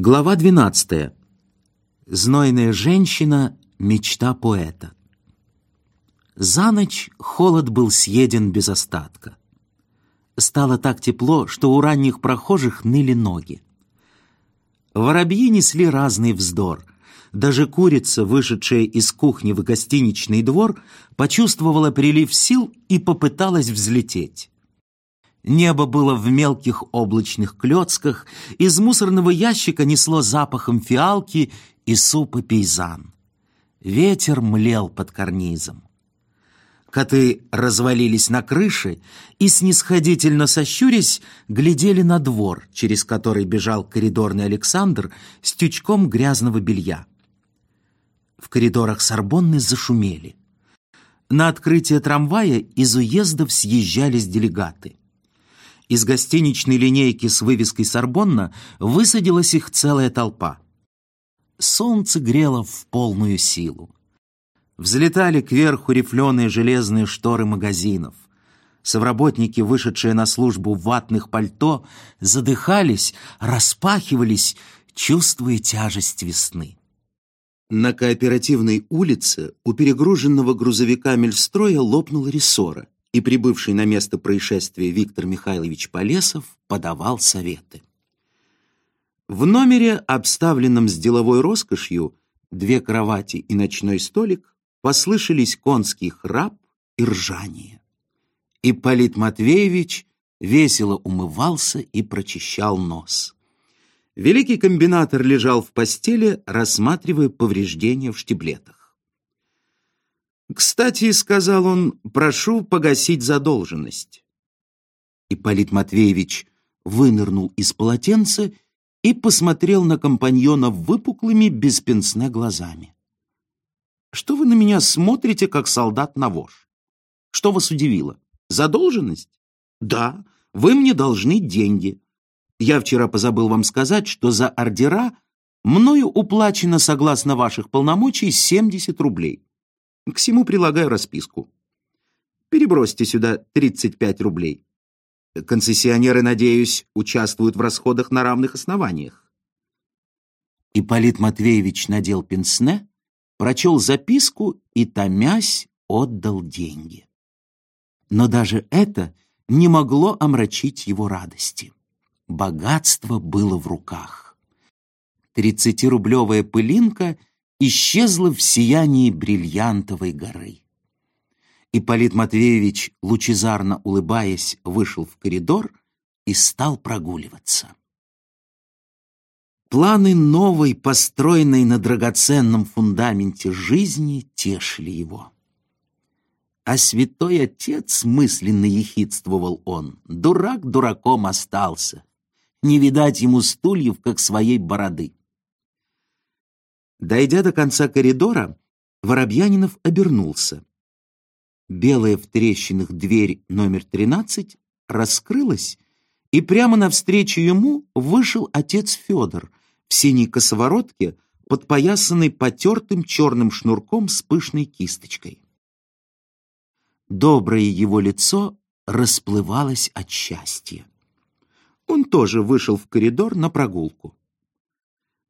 Глава 12. Знойная женщина — мечта поэта. За ночь холод был съеден без остатка. Стало так тепло, что у ранних прохожих ныли ноги. Воробьи несли разный вздор. Даже курица, вышедшая из кухни в гостиничный двор, почувствовала прилив сил и попыталась взлететь. Небо было в мелких облачных клетках, из мусорного ящика несло запахом фиалки и супа пейзан. Ветер млел под карнизом. Коты развалились на крыше и, снисходительно сощурясь, глядели на двор, через который бежал коридорный Александр с тючком грязного белья. В коридорах Сорбонны зашумели. На открытие трамвая из уездов съезжались делегаты. Из гостиничной линейки с вывеской «Сорбонна» высадилась их целая толпа. Солнце грело в полную силу. Взлетали кверху рифленые железные шторы магазинов. Совработники, вышедшие на службу в ватных пальто, задыхались, распахивались, чувствуя тяжесть весны. На кооперативной улице у перегруженного грузовика Мельстроя лопнула рессора и прибывший на место происшествия Виктор Михайлович Полесов подавал советы. В номере, обставленном с деловой роскошью, две кровати и ночной столик, послышались конский храп и ржание. Ипполит Матвеевич весело умывался и прочищал нос. Великий комбинатор лежал в постели, рассматривая повреждения в штиблетах. «Кстати, — сказал он, — прошу погасить задолженность». Ипполит Матвеевич вынырнул из полотенца и посмотрел на компаньона выпуклыми, беспенсне глазами. «Что вы на меня смотрите, как солдат на вож? Что вас удивило? Задолженность? Да, вы мне должны деньги. Я вчера позабыл вам сказать, что за ордера мною уплачено, согласно ваших полномочий, 70 рублей. К всему прилагаю расписку. Перебросьте сюда 35 рублей. Концессионеры, надеюсь, участвуют в расходах на равных основаниях. Ипполит Матвеевич надел пенсне, прочел записку и, томясь, отдал деньги. Но даже это не могло омрачить его радости. Богатство было в руках. Тридцатирублевая пылинка исчезла в сиянии бриллиантовой горы. Ипполит Матвеевич, лучезарно улыбаясь, вышел в коридор и стал прогуливаться. Планы новой, построенной на драгоценном фундаменте жизни, тешили его. А святой отец, мысленно ехидствовал он, дурак дураком остался. Не видать ему стульев, как своей бороды. Дойдя до конца коридора, Воробьянинов обернулся. Белая в трещинах дверь номер 13 раскрылась, и прямо навстречу ему вышел отец Федор в синей косоворотке, подпоясанной потертым черным шнурком с пышной кисточкой. Доброе его лицо расплывалось от счастья. Он тоже вышел в коридор на прогулку.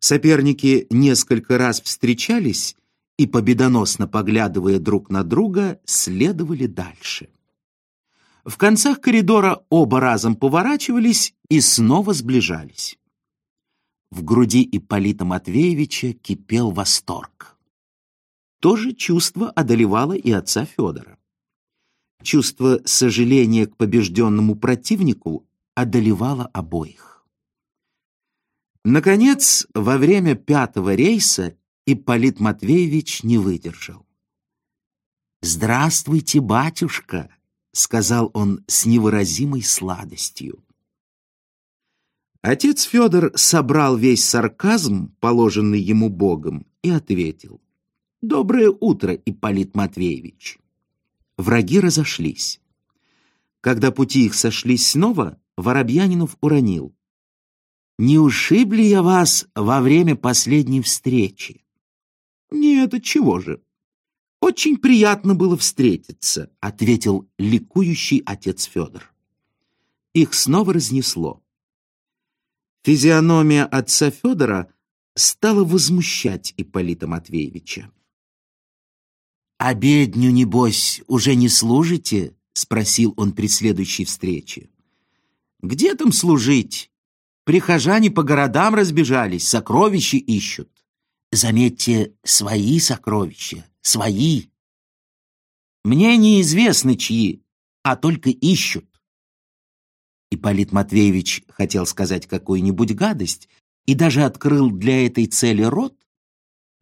Соперники несколько раз встречались и, победоносно поглядывая друг на друга, следовали дальше. В концах коридора оба разом поворачивались и снова сближались. В груди Ипполита Матвеевича кипел восторг. То же чувство одолевало и отца Федора. Чувство сожаления к побежденному противнику одолевало обоих. Наконец, во время пятого рейса Ипполит Матвеевич не выдержал. «Здравствуйте, батюшка!» — сказал он с невыразимой сладостью. Отец Федор собрал весь сарказм, положенный ему Богом, и ответил. «Доброе утро, Ипполит Матвеевич!» Враги разошлись. Когда пути их сошлись снова, Воробьянинов уронил. Не ушиб ли я вас во время последней встречи? Нет, чего же? Очень приятно было встретиться, ответил ликующий отец Федор. Их снова разнесло. Физиономия отца Федора стала возмущать Ипполита Матвеевича. «Обедню, небось, уже не служите?» — спросил он при следующей встрече. «Где там служить? Прихожане по городам разбежались, сокровища ищут. Заметьте, свои сокровища, свои. Мне неизвестно, чьи, а только ищут. Ипполит Матвеевич хотел сказать какую-нибудь гадость и даже открыл для этой цели рот,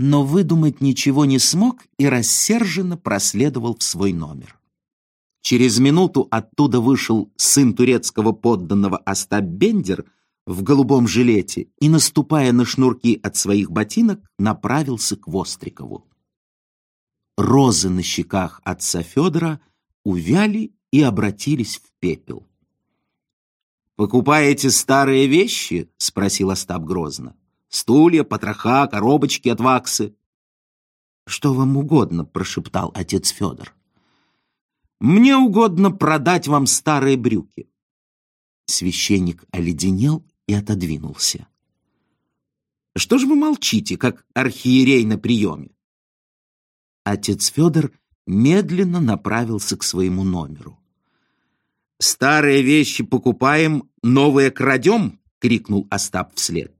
но выдумать ничего не смог и рассерженно проследовал в свой номер. Через минуту оттуда вышел сын турецкого подданного Остап Бендер в голубом жилете и, наступая на шнурки от своих ботинок, направился к Вострикову. Розы на щеках отца Федора увяли и обратились в пепел. «Покупаете старые вещи?» — спросил Остап грозно. «Стулья, потроха, коробочки от ваксы». «Что вам угодно?» — прошептал отец Федор. «Мне угодно продать вам старые брюки». Священник оледенел и отодвинулся. «Что же вы молчите, как архиерей на приеме?» Отец Федор медленно направился к своему номеру. «Старые вещи покупаем, новые крадем!» — крикнул Остап вслед.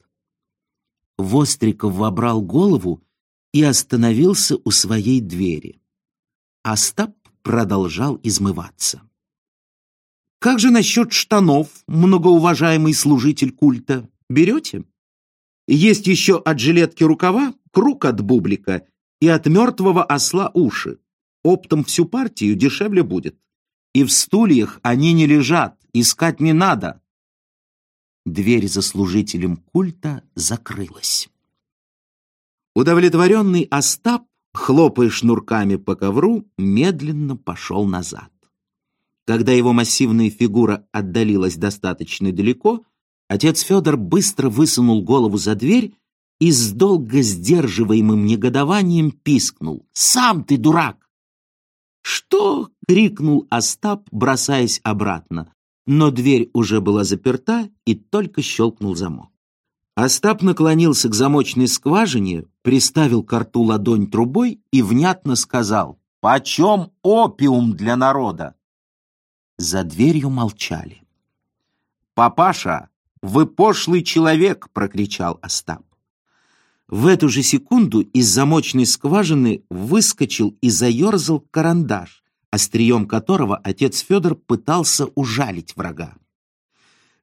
Востриков вобрал голову и остановился у своей двери. Остап продолжал измываться. «Как же насчет штанов, многоуважаемый служитель культа? Берете? Есть еще от жилетки рукава, круг от бублика и от мертвого осла уши. Оптом всю партию дешевле будет. И в стульях они не лежат, искать не надо. Дверь за служителем культа закрылась. Удовлетворенный Остап, хлопая шнурками по ковру, медленно пошел назад. Когда его массивная фигура отдалилась достаточно далеко, отец Федор быстро высунул голову за дверь и с долго сдерживаемым негодованием пискнул. «Сам ты дурак! «Что?» — крикнул Остап, бросаясь обратно. Но дверь уже была заперта, и только щелкнул замок. Остап наклонился к замочной скважине, приставил к рту ладонь трубой и внятно сказал «Почем опиум для народа?» За дверью молчали. «Папаша, вы пошлый человек!» — прокричал Остап. В эту же секунду из замочной скважины выскочил и заерзал карандаш, острием которого отец Федор пытался ужалить врага.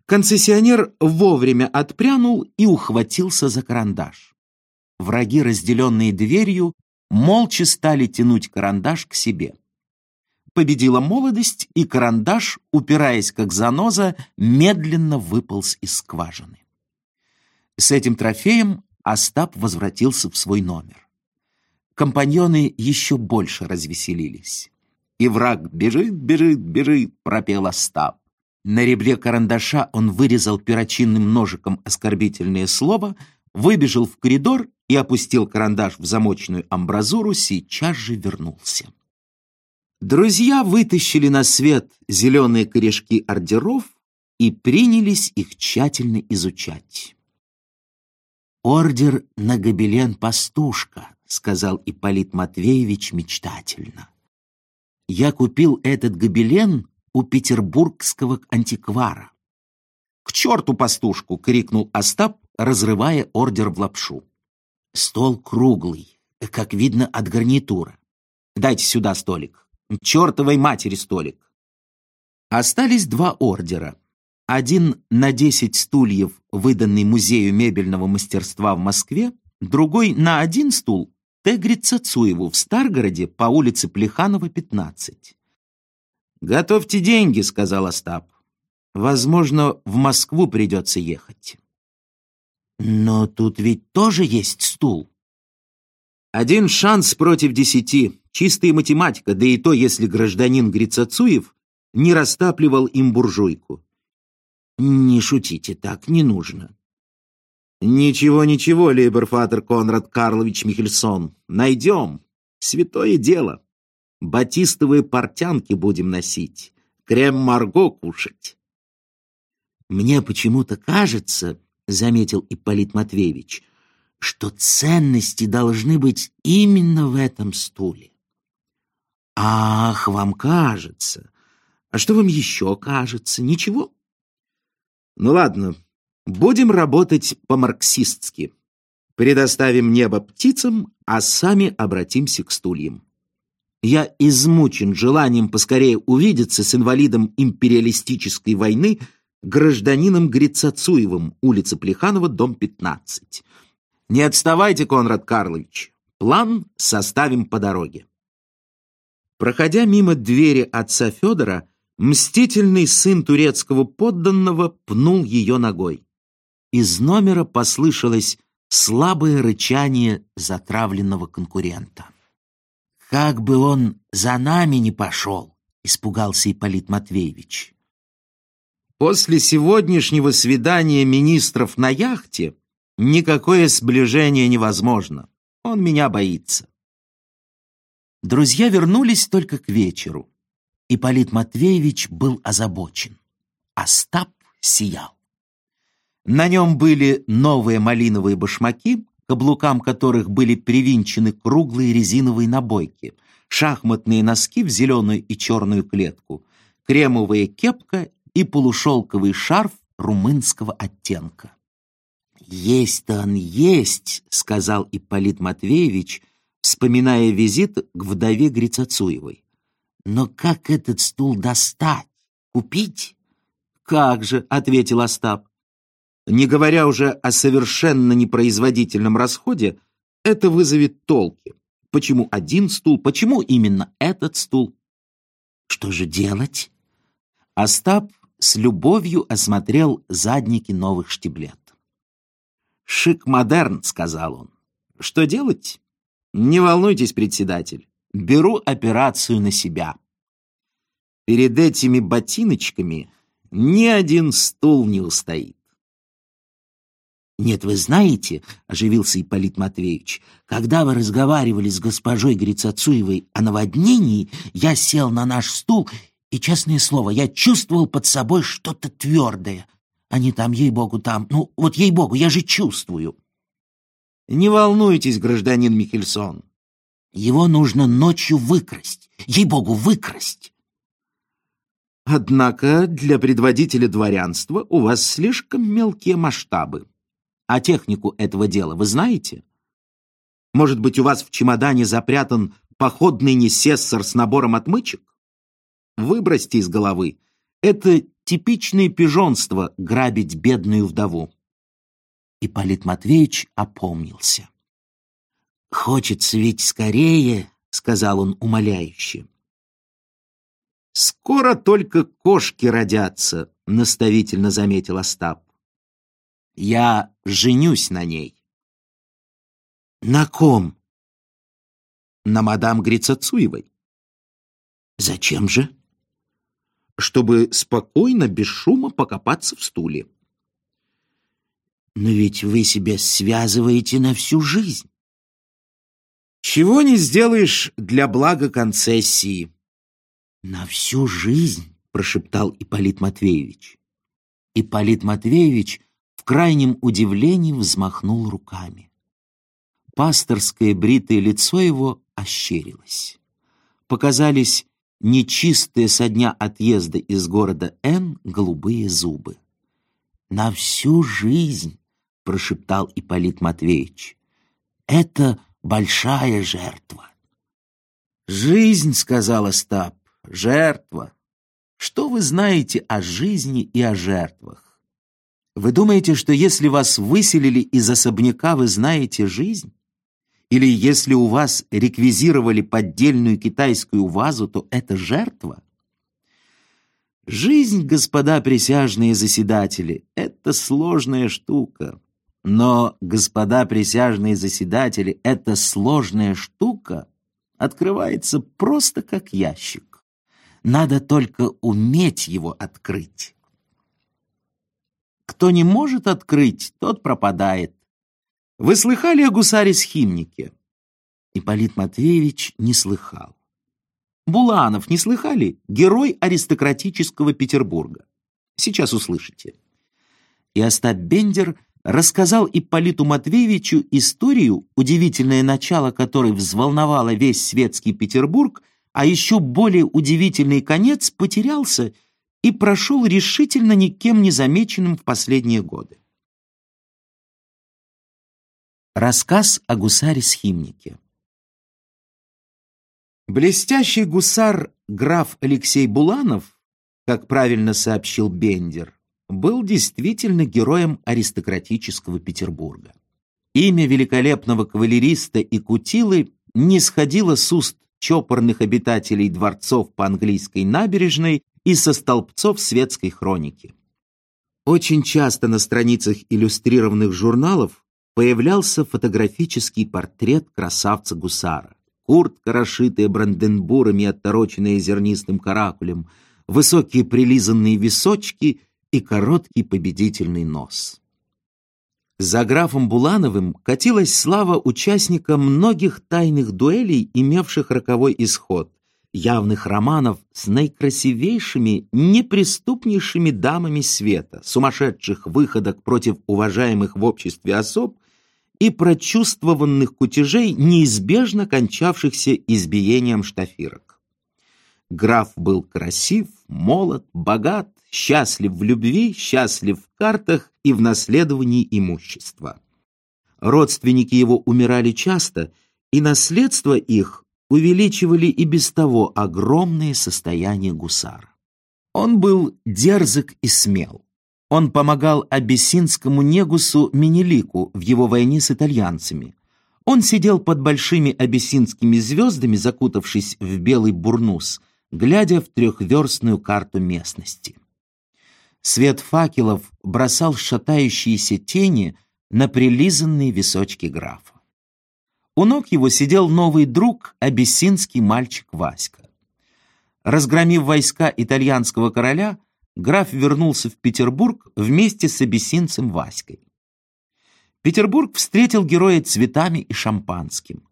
Концессионер вовремя отпрянул и ухватился за карандаш. Враги, разделенные дверью, молча стали тянуть карандаш к себе. Победила молодость, и карандаш, упираясь как заноза, медленно выполз из скважины. С этим трофеем Остап возвратился в свой номер. Компаньоны еще больше развеселились. «И враг бежит, бежит, бежит», — пропел Остап. На ребре карандаша он вырезал перочинным ножиком оскорбительное слово, выбежал в коридор и опустил карандаш в замочную амбразуру, сейчас же вернулся. Друзья вытащили на свет зеленые корешки ордеров и принялись их тщательно изучать. «Ордер на гобелен пастушка», — сказал Ипполит Матвеевич мечтательно. «Я купил этот гобелен у петербургского антиквара». «К черту пастушку!» — крикнул Остап, разрывая ордер в лапшу. «Стол круглый, как видно от гарнитура. Дайте сюда столик. Чертовой матери столик». Остались два ордера один на десять стульев, выданный Музею мебельного мастерства в Москве, другой на один стул Тегри Цацуеву в Старгороде по улице Плеханова, 15. «Готовьте деньги», — сказал Остап. «Возможно, в Москву придется ехать». «Но тут ведь тоже есть стул». «Один шанс против десяти. Чистая математика, да и то, если гражданин Грицацуев не растапливал им буржуйку. Не шутите так, не нужно. Ничего, ничего, лейберфатер Конрад Карлович Михельсон. Найдем. Святое дело. Батистовые портянки будем носить. Крем-марго кушать. Мне почему-то кажется, заметил Ипполит Матвеевич, что ценности должны быть именно в этом стуле. Ах, вам кажется. А что вам еще кажется? Ничего? Ну ладно, будем работать по-марксистски. Предоставим небо птицам, а сами обратимся к стульям. Я измучен желанием поскорее увидеться с инвалидом империалистической войны, гражданином Грицацуевым, улица Плеханова, дом 15. Не отставайте, Конрад Карлович. План составим по дороге. Проходя мимо двери отца Федора, мстительный сын турецкого подданного пнул ее ногой. Из номера послышалось слабое рычание затравленного конкурента. «Как бы он за нами не пошел!» — испугался Ипполит Матвеевич. После сегодняшнего свидания министров на яхте никакое сближение невозможно. Он меня боится. Друзья вернулись только к вечеру. Ипполит Матвеевич был озабочен. Остап сиял. На нем были новые малиновые башмаки, каблукам которых были привинчены круглые резиновые набойки, шахматные носки в зеленую и черную клетку, кремовая кепка и полушелковый шарф румынского оттенка. «Есть-то он есть», — сказал Ипполит Матвеевич, — вспоминая визит к вдове Грицацуевой. «Но как этот стул достать? Купить?» «Как же», — ответил Остап. «Не говоря уже о совершенно непроизводительном расходе, это вызовет толки. Почему один стул? Почему именно этот стул?» «Что же делать?» Остап с любовью осмотрел задники новых штиблет. «Шик-модерн», — сказал он. «Что делать? Не волнуйтесь, председатель, беру операцию на себя. Перед этими ботиночками ни один стул не устоит. «Нет, вы знаете, — оживился Ипполит Матвеевич, — когда вы разговаривали с госпожой Грицацуевой о наводнении, я сел на наш стул, и, честное слово, я чувствовал под собой что-то твердое. Они там, ей-богу, там, ну, вот ей-богу, я же чувствую. Не волнуйтесь, гражданин Михельсон. Его нужно ночью выкрасть. Ей-богу, выкрасть. Однако для предводителя дворянства у вас слишком мелкие масштабы. А технику этого дела вы знаете? Может быть, у вас в чемодане запрятан походный несессор с набором отмычек? Выбросьте из головы. Это типичное пижонство грабить бедную вдову. Ипполит Матвеевич опомнился. «Хочется ведь скорее», — сказал он умоляюще. «Скоро только кошки родятся», — наставительно заметил Остап. «Я женюсь на ней». «На ком?» «На мадам Грицацуевой». «Зачем же?» «Чтобы спокойно, без шума покопаться в стуле». Но ведь вы себя связываете на всю жизнь. Чего не сделаешь для блага концессии? На всю жизнь, прошептал Ипполит Матвеевич. Ипполит Матвеевич в крайнем удивлении взмахнул руками. Пасторское бритое лицо его ощерилось. Показались нечистые со дня отъезда из города Н голубые зубы. На всю жизнь — прошептал Ипполит Матвеевич. «Это большая жертва». «Жизнь», — сказал Остап, — «жертва. Что вы знаете о жизни и о жертвах? Вы думаете, что если вас выселили из особняка, вы знаете жизнь? Или если у вас реквизировали поддельную китайскую вазу, то это жертва? Жизнь, господа присяжные заседатели, это сложная штука. Но, господа присяжные заседатели, эта сложная штука открывается просто как ящик. Надо только уметь его открыть. Кто не может открыть, тот пропадает. Вы слыхали о гусаре-схимнике? Ипполит Матвеевич не слыхал. Буланов не слыхали? Герой аристократического Петербурга. Сейчас услышите. И Остап Бендер рассказал Ипполиту Матвеевичу историю, удивительное начало которой взволновало весь светский Петербург, а еще более удивительный конец потерялся и прошел решительно никем не замеченным в последние годы. Рассказ о гусаре-схимнике Блестящий гусар граф Алексей Буланов, как правильно сообщил Бендер, был действительно героем аристократического Петербурга. Имя великолепного кавалериста и кутилы не сходило с уст чопорных обитателей дворцов по английской набережной и со столбцов светской хроники. Очень часто на страницах иллюстрированных журналов появлялся фотографический портрет красавца-гусара. Куртка, расшитая бранденбурами оттороченная зернистым каракулем, высокие прилизанные височки — и короткий победительный нос. За графом Булановым катилась слава участника многих тайных дуэлей, имевших роковой исход, явных романов с наикрасивейшими, неприступнейшими дамами света, сумасшедших выходок против уважаемых в обществе особ и прочувствованных кутежей, неизбежно кончавшихся избиением штафирок. Граф был красив, молод, богат, счастлив в любви, счастлив в картах и в наследовании имущества. Родственники его умирали часто, и наследство их увеличивали и без того огромные состояния гусара. Он был дерзок и смел. Он помогал абиссинскому негусу Менелику в его войне с итальянцами. Он сидел под большими абиссинскими звездами, закутавшись в белый бурнус, глядя в трехверстную карту местности. Свет факелов бросал шатающиеся тени на прилизанные височки графа. У ног его сидел новый друг, абиссинский мальчик Васька. Разгромив войска итальянского короля, граф вернулся в Петербург вместе с абиссинцем Васькой. Петербург встретил героя цветами и шампанским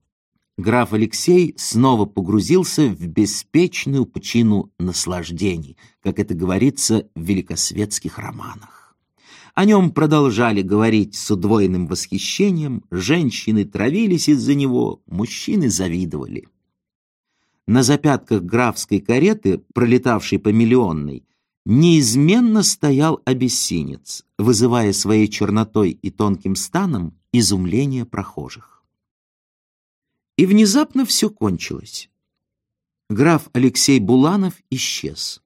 граф Алексей снова погрузился в беспечную пучину наслаждений, как это говорится в великосветских романах. О нем продолжали говорить с удвоенным восхищением, женщины травились из-за него, мужчины завидовали. На запятках графской кареты, пролетавшей по миллионной, неизменно стоял обессинец, вызывая своей чернотой и тонким станом изумление прохожих. И внезапно все кончилось. Граф Алексей Буланов исчез.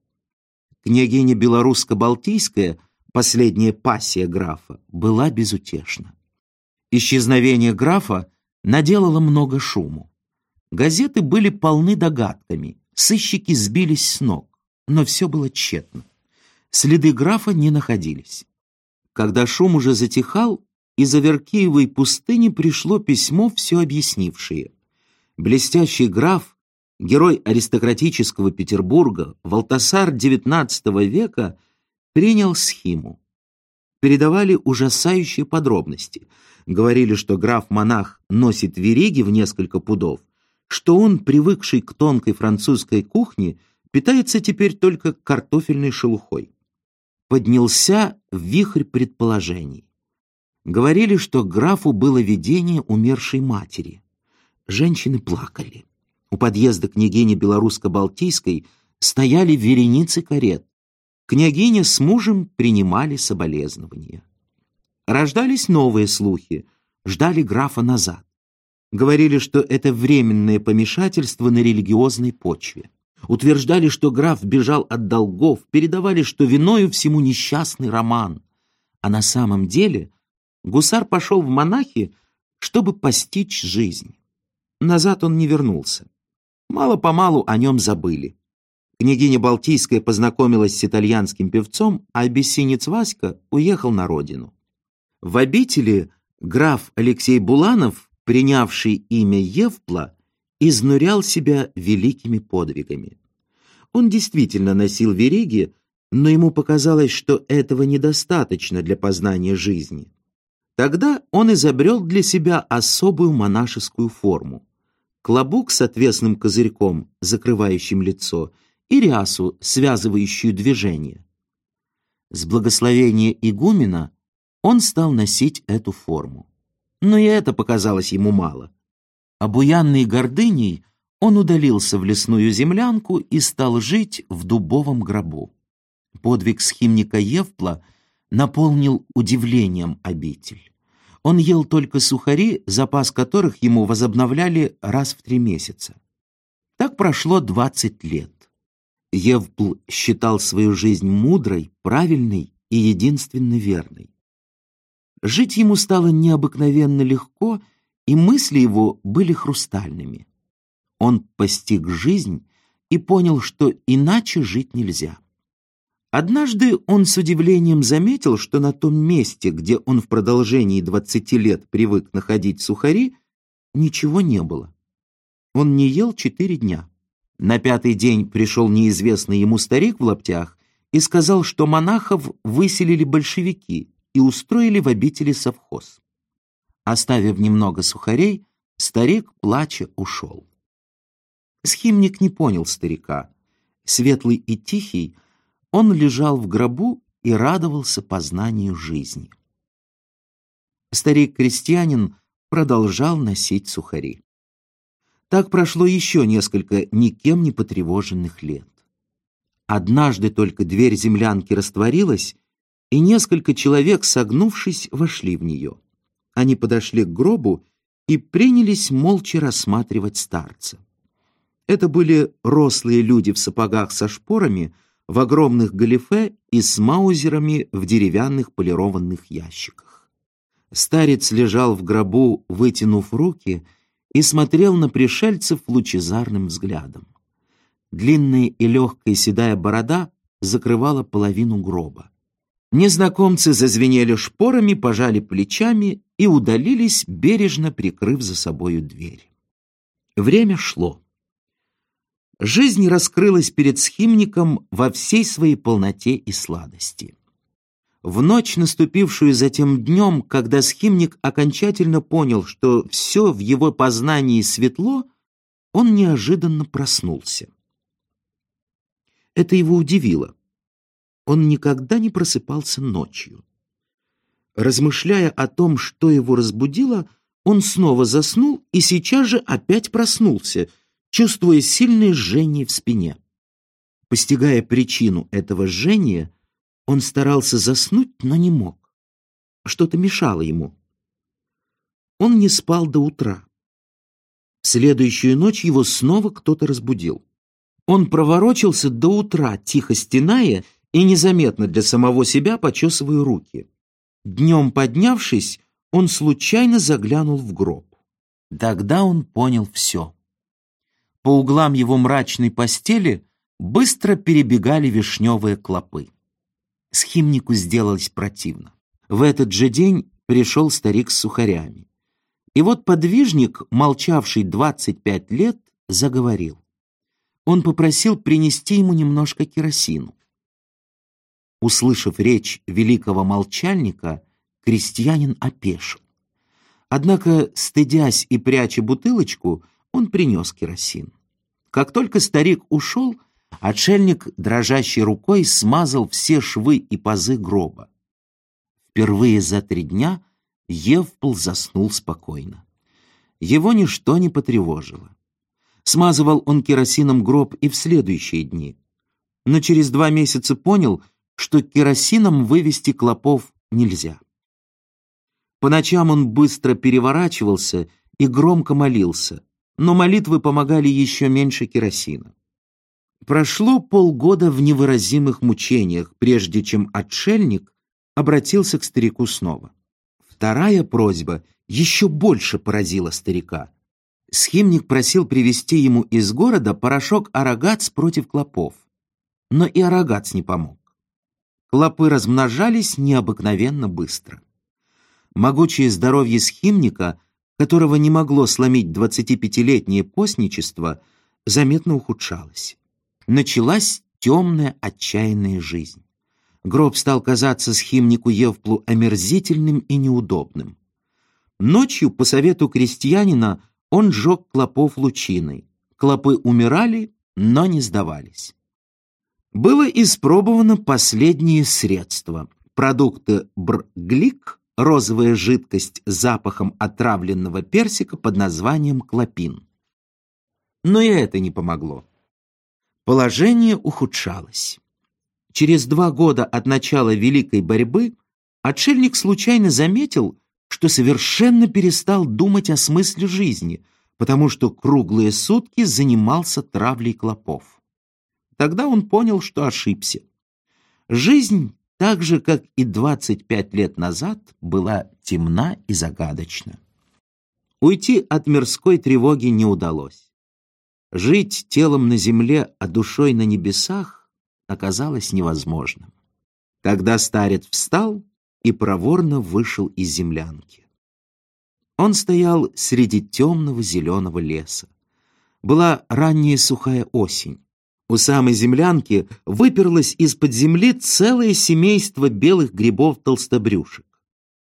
Княгиня Белорусско-Балтийская, последняя пассия графа, была безутешна. Исчезновение графа наделало много шуму. Газеты были полны догадками, сыщики сбились с ног, но все было тщетно. Следы графа не находились. Когда шум уже затихал, из Аверкиевой пустыни пришло письмо, все объяснившее блестящий граф, герой аристократического Петербурга, Валтасар XIX века, принял схиму. Передавали ужасающие подробности. Говорили, что граф-монах носит вериги в несколько пудов, что он, привыкший к тонкой французской кухне, питается теперь только картофельной шелухой. Поднялся вихрь предположений. Говорили, что графу было видение умершей матери. Женщины плакали. У подъезда княгини Белорусско-Балтийской стояли вереницы карет. Княгиня с мужем принимали соболезнования. Рождались новые слухи, ждали графа назад. Говорили, что это временное помешательство на религиозной почве. Утверждали, что граф бежал от долгов, передавали, что виною всему несчастный роман. А на самом деле гусар пошел в монахи, чтобы постичь жизнь. Назад он не вернулся. Мало-помалу о нем забыли. Княгиня Балтийская познакомилась с итальянским певцом, а бессинец Васька уехал на родину. В обители граф Алексей Буланов, принявший имя Евпла, изнурял себя великими подвигами. Он действительно носил вериги, но ему показалось, что этого недостаточно для познания жизни. Тогда он изобрел для себя особую монашескую форму клобук с отвесным козырьком, закрывающим лицо, и рясу, связывающую движение. С благословения игумена он стал носить эту форму. Но и это показалось ему мало. Обуянный гордыней, он удалился в лесную землянку и стал жить в дубовом гробу. Подвиг схимника Евпла наполнил удивлением обитель. Он ел только сухари, запас которых ему возобновляли раз в три месяца. Так прошло двадцать лет. Евпл считал свою жизнь мудрой, правильной и единственно верной. Жить ему стало необыкновенно легко, и мысли его были хрустальными. Он постиг жизнь и понял, что иначе жить нельзя. Однажды он с удивлением заметил, что на том месте, где он в продолжении двадцати лет привык находить сухари, ничего не было. Он не ел четыре дня. На пятый день пришел неизвестный ему старик в лаптях и сказал, что монахов выселили большевики и устроили в обители совхоз. Оставив немного сухарей, старик, плача, ушел. Схимник не понял старика. Светлый и тихий, он лежал в гробу и радовался познанию жизни. Старик-крестьянин продолжал носить сухари. Так прошло еще несколько никем не потревоженных лет. Однажды только дверь землянки растворилась, и несколько человек, согнувшись, вошли в нее. Они подошли к гробу и принялись молча рассматривать старца. Это были рослые люди в сапогах со шпорами, в огромных галифе и с маузерами в деревянных полированных ящиках. Старец лежал в гробу, вытянув руки, и смотрел на пришельцев лучезарным взглядом. Длинная и легкая седая борода закрывала половину гроба. Незнакомцы зазвенели шпорами, пожали плечами и удалились, бережно прикрыв за собою дверь. Время шло. Жизнь раскрылась перед схимником во всей своей полноте и сладости. В ночь, наступившую затем днем, когда схимник окончательно понял, что все в его познании светло, он неожиданно проснулся. Это его удивило. Он никогда не просыпался ночью. Размышляя о том, что его разбудило, он снова заснул и сейчас же опять проснулся, чувствуя сильное жжение в спине. Постигая причину этого жжения, он старался заснуть, но не мог. Что-то мешало ему. Он не спал до утра. В следующую ночь его снова кто-то разбудил. Он проворочился до утра, тихо стеная и незаметно для самого себя почесывая руки. Днем поднявшись, он случайно заглянул в гроб. Тогда он понял все. По углам его мрачной постели быстро перебегали вишневые клопы. Схимнику сделалось противно. В этот же день пришел старик с сухарями. И вот подвижник, молчавший двадцать пять лет, заговорил он попросил принести ему немножко керосину. Услышав речь великого молчальника, крестьянин опешил. Однако, стыдясь и пряча бутылочку, он принес керосин. Как только старик ушел, отшельник дрожащей рукой смазал все швы и пазы гроба. Впервые за три дня Евпл заснул спокойно. Его ничто не потревожило. Смазывал он керосином гроб и в следующие дни. Но через два месяца понял, что керосином вывести клопов нельзя. По ночам он быстро переворачивался и громко молился, но молитвы помогали еще меньше керосина. Прошло полгода в невыразимых мучениях, прежде чем отшельник обратился к старику снова. Вторая просьба еще больше поразила старика. Схимник просил привезти ему из города порошок арагац против клопов. Но и арагац не помог. Клопы размножались необыкновенно быстро. Могучее здоровье схимника, которого не могло сломить 25-летнее постничество, заметно ухудшалось. Началась темная отчаянная жизнь. Гроб стал казаться схимнику Евплу омерзительным и неудобным. Ночью, по совету крестьянина, он сжег клопов лучиной. Клопы умирали, но не сдавались. Было испробовано последнее средство. продукты Брглик, розовая жидкость с запахом отравленного персика под названием клопин. Но и это не помогло. Положение ухудшалось. Через два года от начала Великой борьбы отшельник случайно заметил, что совершенно перестал думать о смысле жизни, потому что круглые сутки занимался травлей клопов. Тогда он понял, что ошибся. Жизнь, так же, как и 25 лет назад, была темна и загадочна. Уйти от мирской тревоги не удалось. Жить телом на земле, а душой на небесах оказалось невозможным. Тогда старец встал и проворно вышел из землянки. Он стоял среди темного зеленого леса. Была ранняя сухая осень. У самой землянки выперлось из-под земли целое семейство белых грибов-толстобрюшек.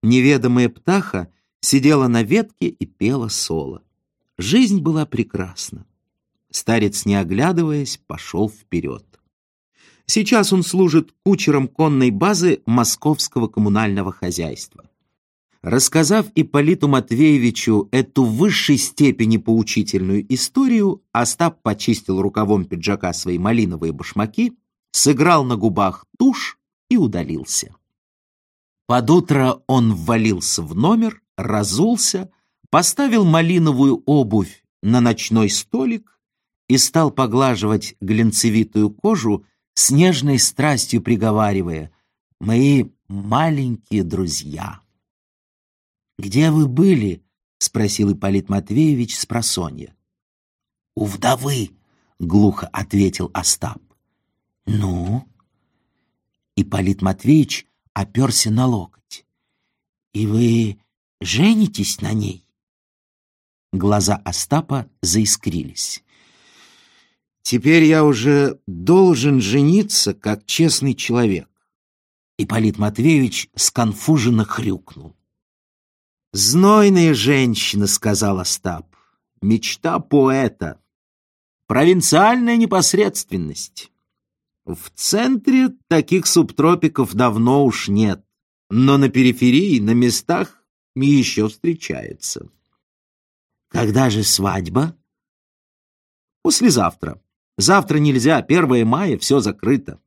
Неведомая птаха сидела на ветке и пела соло. Жизнь была прекрасна. Старец, не оглядываясь, пошел вперед. Сейчас он служит кучером конной базы Московского коммунального хозяйства. Рассказав Ипполиту Матвеевичу эту в высшей степени поучительную историю, Остап почистил рукавом пиджака свои малиновые башмаки, сыграл на губах тушь и удалился. Под утро он ввалился в номер, разулся, поставил малиновую обувь на ночной столик и стал поглаживать глинцевитую кожу, с нежной страстью приговаривая «Мои маленькие друзья». «Где вы были?» — спросил Ипполит Матвеевич с просонья. «У вдовы», — глухо ответил Остап. «Ну?» Ипполит Матвеевич оперся на локоть. «И вы женитесь на ней?» Глаза Остапа заискрились. Теперь я уже должен жениться, как честный человек. Ипполит Матвеевич сконфуженно хрюкнул. «Знойная женщина», — сказал Остап, — «мечта поэта, провинциальная непосредственность. В центре таких субтропиков давно уж нет, но на периферии, на местах еще встречается». «Когда же свадьба?» «Послезавтра». Завтра нельзя, 1 мая, все закрыто.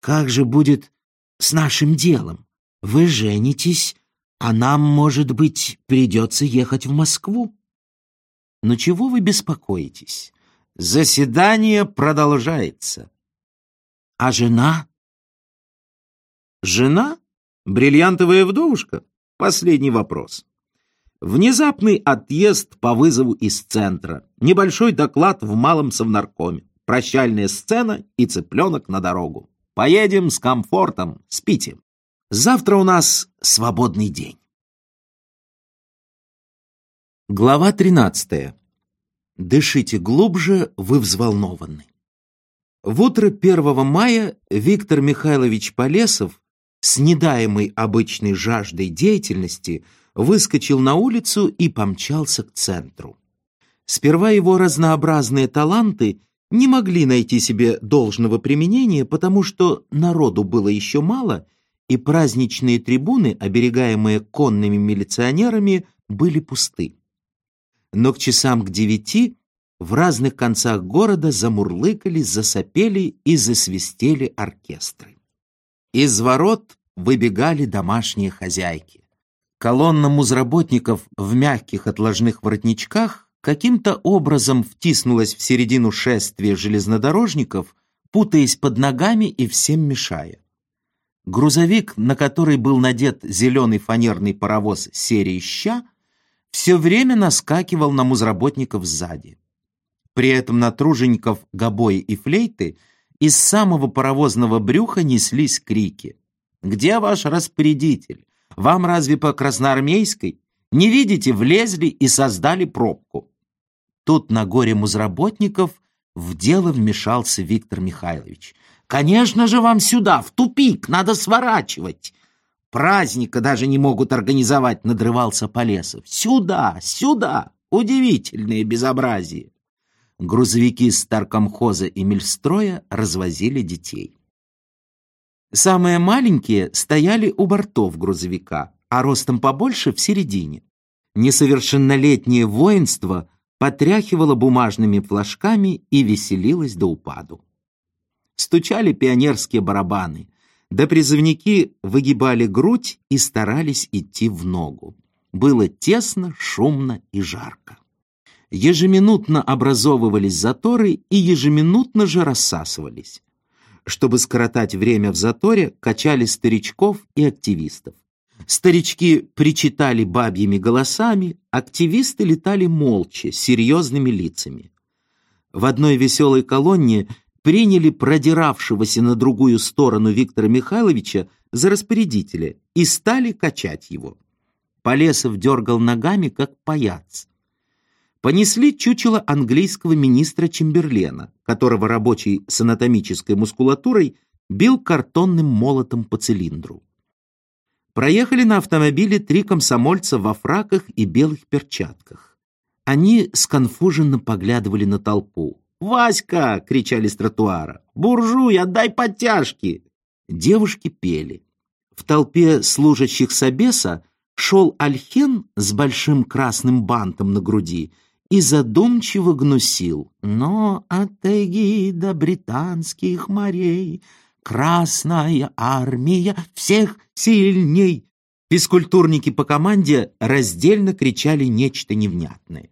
Как же будет с нашим делом? Вы женитесь, а нам, может быть, придется ехать в Москву? Но чего вы беспокоитесь? Заседание продолжается. А жена? Жена? Бриллиантовая вдовушка? Последний вопрос. Внезапный отъезд по вызову из центра. Небольшой доклад в малом совнаркоме. Прощальная сцена и цыпленок на дорогу. Поедем с комфортом, спите. Завтра у нас свободный день. Глава 13. Дышите глубже, вы взволнованы. В утро 1 мая Виктор Михайлович Полесов, с недаемой обычной жаждой деятельности, выскочил на улицу и помчался к центру. Сперва его разнообразные таланты не могли найти себе должного применения, потому что народу было еще мало, и праздничные трибуны, оберегаемые конными милиционерами, были пусты. Но к часам к девяти в разных концах города замурлыкали, засопели и засвистели оркестры. Из ворот выбегали домашние хозяйки. Колонна музработников в мягких отложных воротничках каким-то образом втиснулась в середину шествия железнодорожников, путаясь под ногами и всем мешая. Грузовик, на который был надет зеленый фанерный паровоз серии «Ща», все время наскакивал на музработников сзади. При этом на тружеников гобои и флейты из самого паровозного брюха неслись крики. «Где ваш распорядитель? Вам разве по красноармейской? Не видите, влезли и создали пробку. Тут на горе музработников в дело вмешался Виктор Михайлович. «Конечно же вам сюда, в тупик, надо сворачивать!» «Праздника даже не могут организовать», — надрывался Полесов. «Сюда, сюда! Удивительное безобразие!» Грузовики Старкомхоза и Мельстроя развозили детей. Самые маленькие стояли у бортов грузовика, а ростом побольше в середине. Несовершеннолетнее воинство потряхивало бумажными флажками и веселилось до упаду. Стучали пионерские барабаны, да призывники выгибали грудь и старались идти в ногу. Было тесно, шумно и жарко. Ежеминутно образовывались заторы и ежеминутно же рассасывались. Чтобы скоротать время в заторе, качали старичков и активистов. Старички причитали бабьими голосами, активисты летали молча, серьезными лицами. В одной веселой колонне приняли продиравшегося на другую сторону Виктора Михайловича за распорядителя и стали качать его. Полесов дергал ногами, как паяц. Понесли чучело английского министра Чемберлена, которого рабочий с анатомической мускулатурой бил картонным молотом по цилиндру. Проехали на автомобиле три комсомольца во фраках и белых перчатках. Они сконфуженно поглядывали на толпу. «Васька!» — кричали с тротуара. «Буржуй, отдай подтяжки!» Девушки пели. В толпе служащих собеса шел Альхен с большим красным бантом на груди и задумчиво гнусил. «Но от эгида британских морей Красная армия всех сильней!» Физкультурники по команде раздельно кричали нечто невнятное.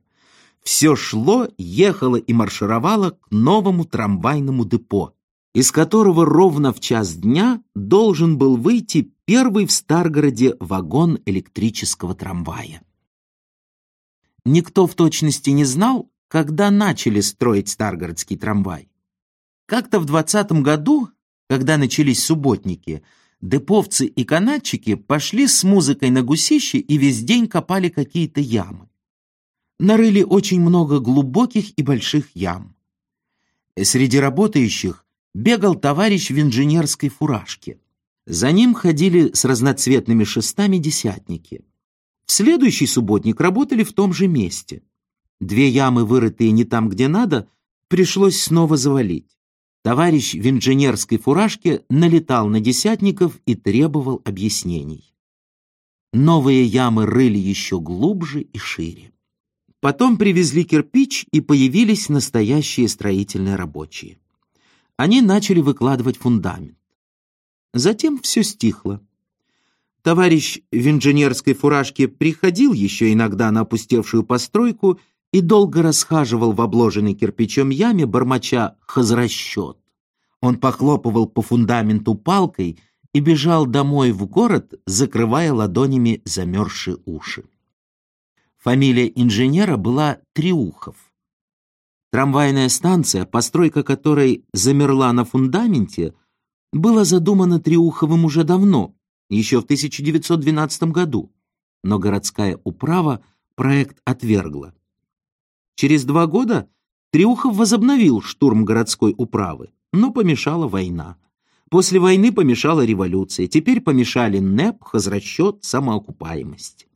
Все шло, ехало и маршировало к новому трамвайному депо, из которого ровно в час дня должен был выйти первый в Старгороде вагон электрического трамвая. Никто в точности не знал, когда начали строить Старгородский трамвай. Как-то в двадцатом году когда начались субботники, деповцы и канатчики пошли с музыкой на гусище и весь день копали какие-то ямы. Нарыли очень много глубоких и больших ям. Среди работающих бегал товарищ в инженерской фуражке. За ним ходили с разноцветными шестами десятники. В следующий субботник работали в том же месте. Две ямы, вырытые не там, где надо, пришлось снова завалить. Товарищ в инженерской фуражке налетал на десятников и требовал объяснений. Новые ямы рыли еще глубже и шире. Потом привезли кирпич, и появились настоящие строительные рабочие. Они начали выкладывать фундамент. Затем все стихло. Товарищ в инженерской фуражке приходил еще иногда на опустевшую постройку и долго расхаживал в обложенной кирпичом яме, бормоча «хозрасчет». Он похлопывал по фундаменту палкой и бежал домой в город, закрывая ладонями замерзшие уши. Фамилия инженера была Триухов. Трамвайная станция, постройка которой замерла на фундаменте, была задумана Триуховым уже давно, еще в 1912 году, но городская управа проект отвергла. Через два года Триухов возобновил штурм городской управы, но помешала война. После войны помешала революция, теперь помешали НЭП, хозрасчет, самоокупаемость.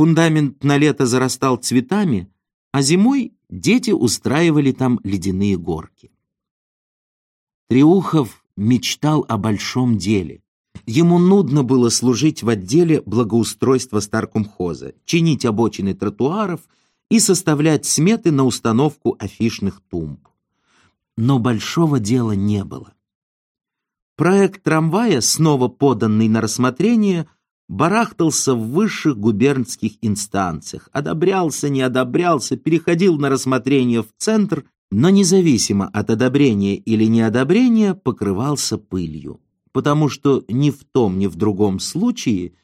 Фундамент на лето зарастал цветами, а зимой дети устраивали там ледяные горки. Триухов мечтал о большом деле. Ему нудно было служить в отделе благоустройства Старкомхоза, чинить обочины тротуаров – и составлять сметы на установку афишных тумб. Но большого дела не было. Проект трамвая, снова поданный на рассмотрение, барахтался в высших губернских инстанциях, одобрялся, не одобрялся, переходил на рассмотрение в центр, но независимо от одобрения или неодобрения покрывался пылью, потому что ни в том, ни в другом случае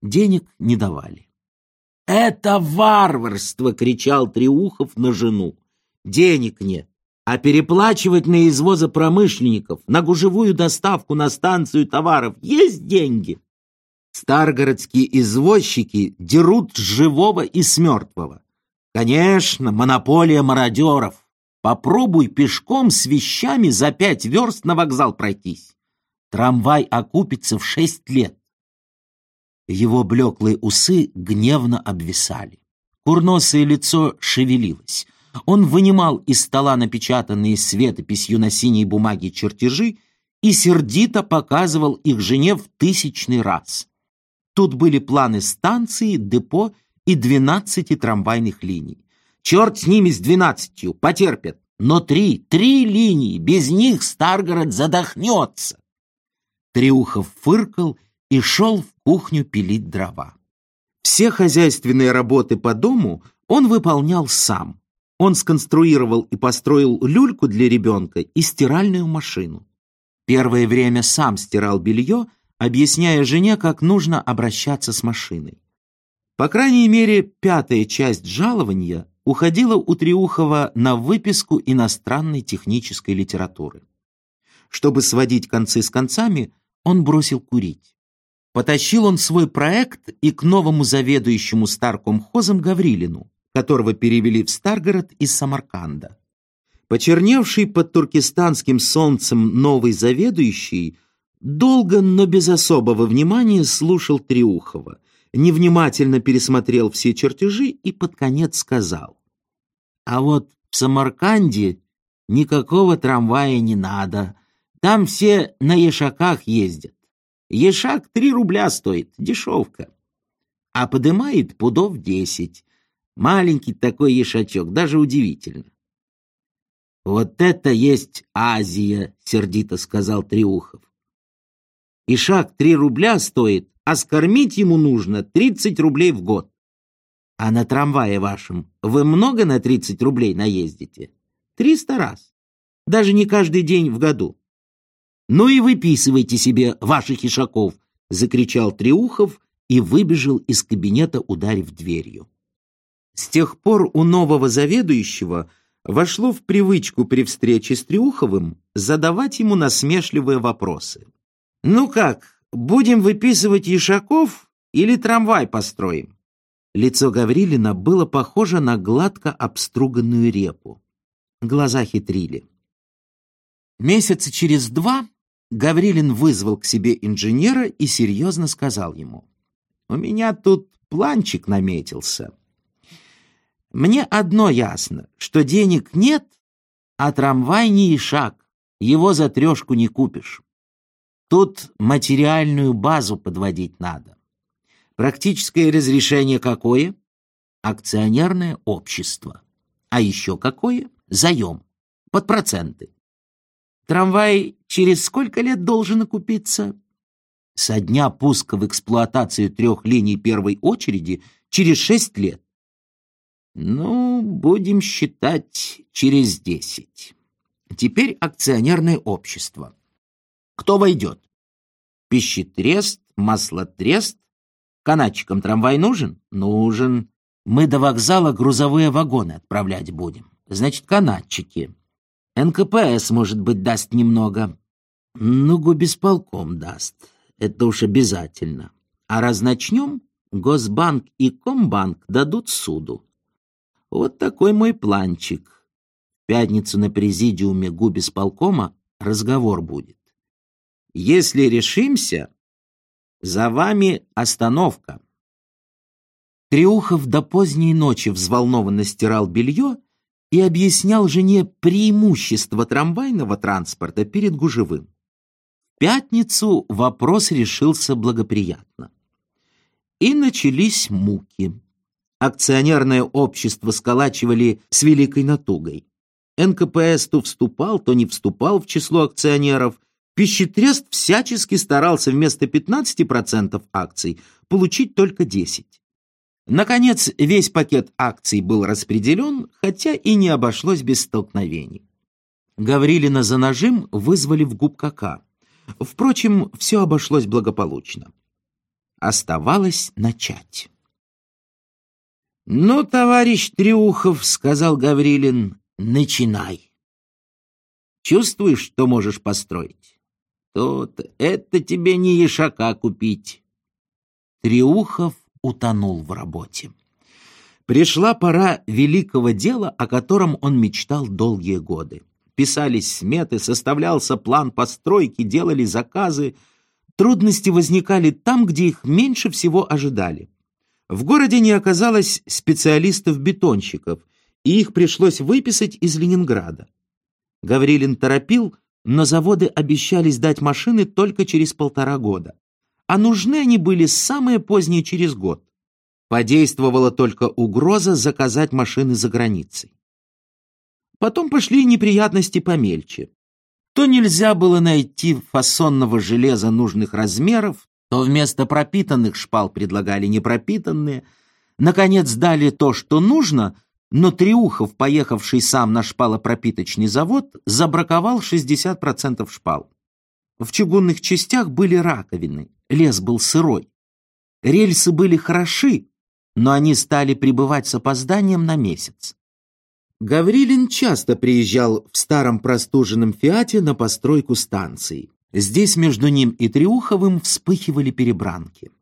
денег не давали. «Это варварство!» — кричал Триухов на жену. «Денег нет, а переплачивать на извоза промышленников, на гужевую доставку на станцию товаров есть деньги!» Старгородские извозчики дерут живого и с мертвого. Конечно, монополия мародеров. Попробуй пешком с вещами за пять верст на вокзал пройтись. Трамвай окупится в шесть лет. Его блеклые усы гневно обвисали. Курносое лицо шевелилось. Он вынимал из стола напечатанные светописью на синей бумаге чертежи и сердито показывал их жене в тысячный раз. Тут были планы станции, депо и двенадцати трамвайных линий. Черт с ними с двенадцатью, потерпят. Но три, три линии, без них Старгород задохнется. Триухов фыркал и шел в кухню пилить дрова. Все хозяйственные работы по дому он выполнял сам. Он сконструировал и построил люльку для ребенка и стиральную машину. Первое время сам стирал белье, объясняя жене, как нужно обращаться с машиной. По крайней мере, пятая часть жалования уходила у Триухова на выписку иностранной технической литературы. Чтобы сводить концы с концами, он бросил курить. Потащил он свой проект и к новому заведующему Старкомхозом Гаврилину, которого перевели в Старгород из Самарканда. Почерневший под туркестанским солнцем новый заведующий долго, но без особого внимания слушал Триухова, невнимательно пересмотрел все чертежи и под конец сказал. «А вот в Самарканде никакого трамвая не надо. Там все на ешаках ездят. Ешак три рубля стоит, дешевка. А подымает пудов десять. Маленький такой ешачок, даже удивительно. «Вот это есть Азия!» — сердито сказал Триухов. «Ишак три рубля стоит, а скормить ему нужно тридцать рублей в год. А на трамвае вашем вы много на тридцать рублей наездите? Триста раз. Даже не каждый день в году. Ну и выписывайте себе ваших ишаков!» — закричал Триухов и выбежал из кабинета, ударив дверью. С тех пор у нового заведующего вошло в привычку при встрече с Триуховым задавать ему насмешливые вопросы. «Ну как, будем выписывать Ишаков или трамвай построим?» Лицо Гаврилина было похоже на гладко обструганную репу. Глаза хитрили. Месяца через два Гаврилин вызвал к себе инженера и серьезно сказал ему. «У меня тут планчик наметился. Мне одно ясно, что денег нет, а трамвай не и шаг, его за трешку не купишь. Тут материальную базу подводить надо. Практическое разрешение какое? Акционерное общество. А еще какое? Заем. Под проценты. Трамвай через сколько лет должен окупиться? Со дня пуска в эксплуатацию трех линий первой очереди через шесть лет. Ну, будем считать через десять. Теперь акционерное общество. Кто войдет? Пищетрест, маслотрест? Канатчикам трамвай нужен? Нужен. Мы до вокзала грузовые вагоны отправлять будем. Значит, канатчики. НКПС, может быть, даст немного. Ну, губесполком даст. Это уж обязательно. А раз начнем, Госбанк и Комбанк дадут суду. Вот такой мой планчик. В пятницу на президиуме губисполкома разговор будет. Если решимся, за вами остановка. Триухов до поздней ночи взволнованно стирал белье и объяснял жене преимущество трамвайного транспорта перед гужевым. В пятницу вопрос решился благоприятно. И начались муки акционерное общество сколачивали с великой натугой. НКПС то вступал, то не вступал в число акционеров. Пищетрест всячески старался вместо 15% акций получить только 10%. Наконец, весь пакет акций был распределен, хотя и не обошлось без столкновений. Гаврилина за нажим вызвали в губкака. Впрочем, все обошлось благополучно. Оставалось начать. «Ну, товарищ Трюхов, — сказал Гаврилин, — начинай. Чувствуешь, что можешь построить? Тут это тебе не ешака купить». Триухов утонул в работе. Пришла пора великого дела, о котором он мечтал долгие годы. Писались сметы, составлялся план постройки, делали заказы. Трудности возникали там, где их меньше всего ожидали. В городе не оказалось специалистов-бетонщиков, и их пришлось выписать из Ленинграда. Гаврилин торопил, но заводы обещали сдать машины только через полтора года, а нужны они были самое позднее через год. Подействовала только угроза заказать машины за границей. Потом пошли неприятности помельче. То нельзя было найти фасонного железа нужных размеров, то вместо пропитанных шпал предлагали непропитанные. Наконец дали то, что нужно, но Триухов, поехавший сам на шпалопропиточный завод, забраковал 60% шпал. В чугунных частях были раковины, лес был сырой. Рельсы были хороши, но они стали прибывать с опозданием на месяц. Гаврилин часто приезжал в старом простуженном «Фиате» на постройку станции. Здесь между ним и Триуховым вспыхивали перебранки.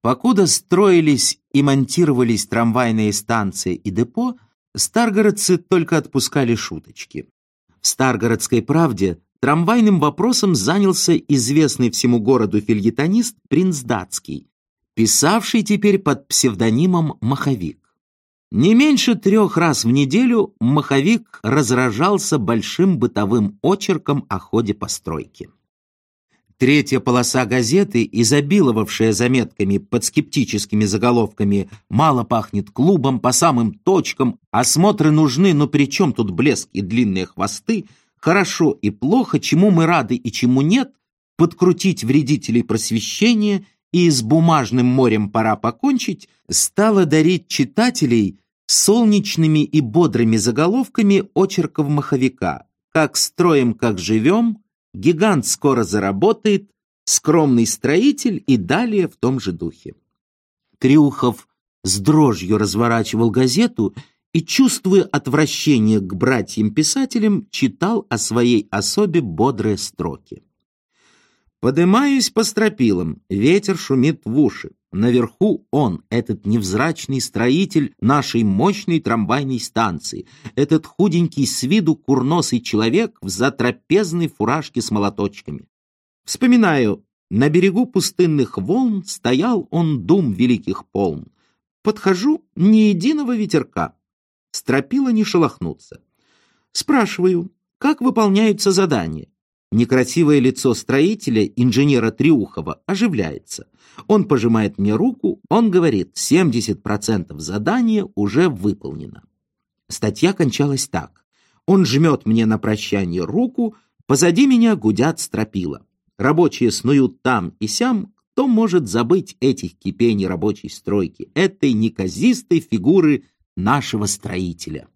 Покуда строились и монтировались трамвайные станции и депо, старгородцы только отпускали шуточки. В Старгородской правде трамвайным вопросом занялся известный всему городу фильетонист Принц Датский, писавший теперь под псевдонимом «Маховик». Не меньше трех раз в неделю «Маховик» разражался большим бытовым очерком о ходе постройки. Третья полоса газеты, изобиловавшая заметками под скептическими заголовками «Мало пахнет клубом, по самым точкам, осмотры нужны, но при чем тут блеск и длинные хвосты, хорошо и плохо, чему мы рады и чему нет, подкрутить вредителей просвещения и с бумажным морем пора покончить, стала дарить читателей солнечными и бодрыми заголовками очерков маховика. «Как строим, как живем», гигант скоро заработает, скромный строитель и далее в том же духе. Трюхов с дрожью разворачивал газету и, чувствуя отвращение к братьям-писателям, читал о своей особе бодрые строки. Подымаюсь по стропилам, ветер шумит в уши. Наверху он, этот невзрачный строитель нашей мощной трамвайной станции, этот худенький с виду курносый человек в затрапезной фуражке с молоточками. Вспоминаю, на берегу пустынных волн стоял он дум великих полн. Подхожу, ни единого ветерка. Стропила не шелохнуться. Спрашиваю, как выполняются задания. Некрасивое лицо строителя, инженера Триухова, оживляется. Он пожимает мне руку, он говорит, 70% задания уже выполнено. Статья кончалась так. Он жмет мне на прощание руку, позади меня гудят стропила. Рабочие снуют там и сям, кто может забыть этих кипений рабочей стройки, этой неказистой фигуры нашего строителя.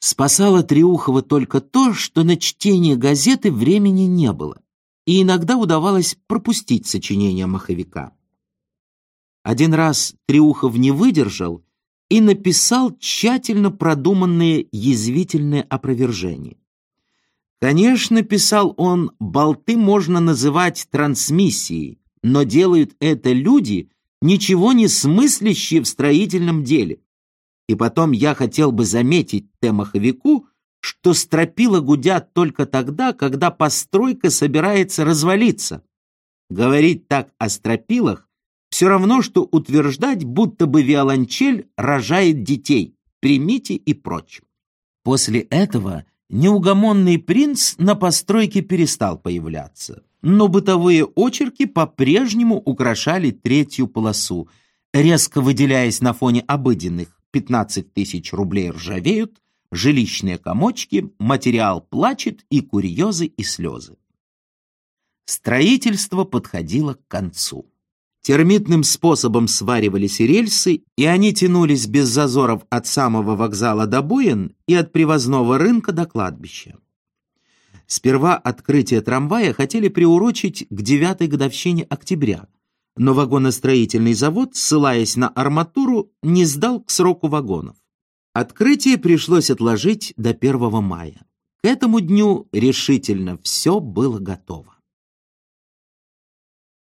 Спасало Триухова только то, что на чтение газеты времени не было, и иногда удавалось пропустить сочинение маховика. Один раз Триухов не выдержал и написал тщательно продуманные язвительные опровержения. Конечно, писал он, болты можно называть трансмиссией, но делают это люди, ничего не смыслящие в строительном деле. И потом я хотел бы заметить темаховику, что стропила гудят только тогда, когда постройка собирается развалиться. Говорить так о стропилах все равно, что утверждать, будто бы виолончель рожает детей. Примите и прочь. После этого неугомонный принц на постройке перестал появляться, но бытовые очерки по-прежнему украшали третью полосу, резко выделяясь на фоне обыденных 15 тысяч рублей ржавеют, жилищные комочки, материал плачет и курьезы и слезы. Строительство подходило к концу. Термитным способом сваривались рельсы, и они тянулись без зазоров от самого вокзала до Буен и от привозного рынка до кладбища. Сперва открытие трамвая хотели приурочить к девятой годовщине октября – но вагоностроительный завод, ссылаясь на арматуру, не сдал к сроку вагонов. Открытие пришлось отложить до 1 мая. К этому дню решительно все было готово.